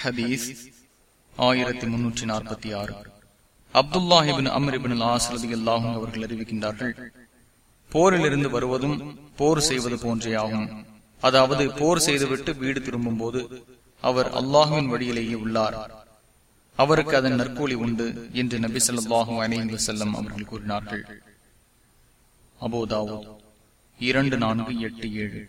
ஹதீஸ் ஆயிரத்தி முன்னூற்றி நாற்பத்தி ஆறு. அப்துல்லாஹிபின் அம்ரிபின் ஆசரதி அல்லாஹும் அவர்கள் அறிவிக்கின்றார்கள் போரிலிருந்து வருவதும் போர் செய்வது போன்றே ஆகும். அதாவது போர் செய்துவிட்டு வீடு திரும்பும் போது அவர் அல்லாஹுவின் வழியிலேயே உள்ளார். அவருக்கு அதன் நற்கூலி உண்டு என்று நபி சொல்லாஹும் அலைந்து செல்லம் அவர்கள் கூறினார்கள். அபோதாவோ இரண்டு நான்கு எட்டு ஏழு.